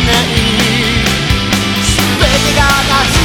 ない。全てが夏